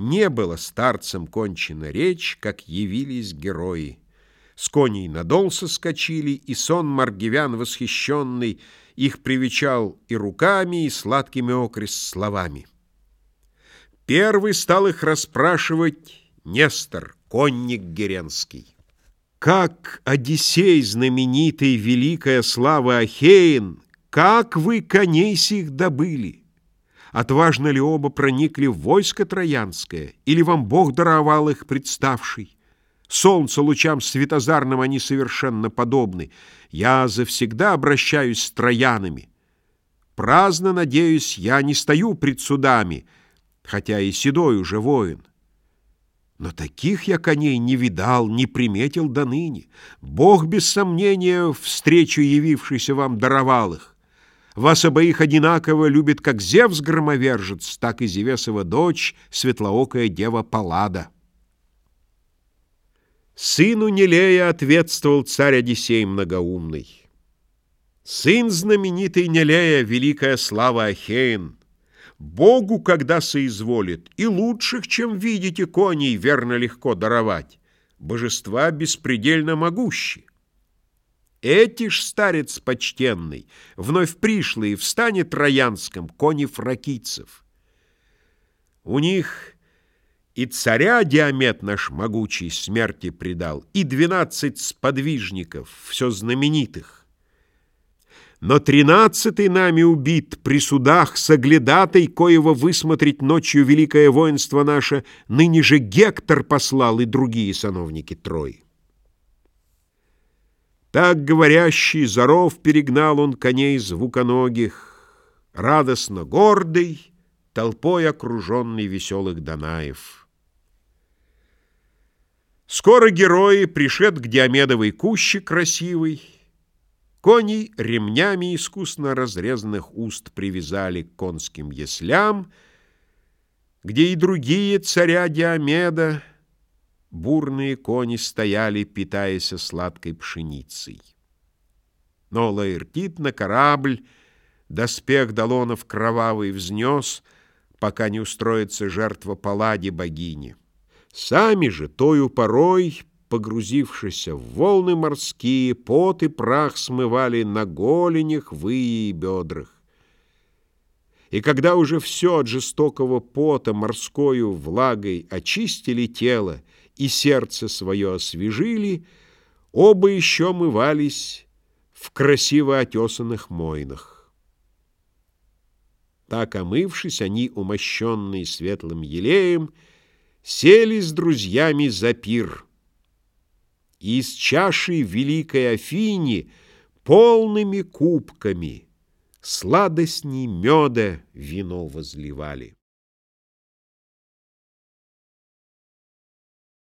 Не было старцам кончена речь, как явились герои. С коней надол соскочили, и сон маргивян восхищенный Их привечал и руками, и сладкими окрест словами. Первый стал их расспрашивать Нестор, конник Геренский. Как Одиссей знаменитый, великая слава Ахеин, Как вы коней сих добыли? Отважно ли оба проникли в войско Троянское, Или вам Бог даровал их представший? Солнце лучам светозарным они совершенно подобны. Я завсегда обращаюсь с троянами. Праздно, надеюсь, я не стою пред судами, хотя и седой уже воин. Но таких я коней не видал, не приметил до ныне. Бог, без сомнения, встречу явившийся вам даровал их. Вас обоих одинаково любит как Зевс громовержец, так и Зевесова дочь, светлоокая дева Паллада. Сыну Нелея ответствовал царь Одиссей многоумный. Сын знаменитый Нелея, великая слава Ахеин, Богу, когда соизволит, и лучших, чем видите, коней верно легко даровать, божества беспредельно могущи. Эти ж старец почтенный, вновь пришлые, встанет троянском кони фракийцев. У них и царя Диамет наш могучий смерти предал, и двенадцать сподвижников, все знаменитых. Но тринадцатый нами убит при судах соглядатой, коего высмотреть ночью великое воинство наше, ныне же Гектор послал и другие сановники Трои. Так говорящий Заров перегнал он коней звуконогих, радостно гордый, толпой окруженный веселых Данаев. Скоро герои пришед к Диомедовой куще красивой, Коней ремнями искусно разрезанных уст привязали к конским яслям, Где и другие царя Диомеда Бурные кони стояли, питаясь сладкой пшеницей. Но Лаэртит на корабль Доспех Долонов кровавый взнес, Пока не устроится жертва Палладе богини. Сами же тою порой, погрузившись в волны морские, пот и прах смывали на голенях, выи и бедрах. И когда уже все от жестокого пота морскою влагой очистили тело и сердце свое освежили, оба еще мывались в красиво отесанных мойнах. Так, омывшись, они, умощенные светлым елеем, сели с друзьями за пир. И из чаши великой Афини полными кубками сладостней меда вино возливали.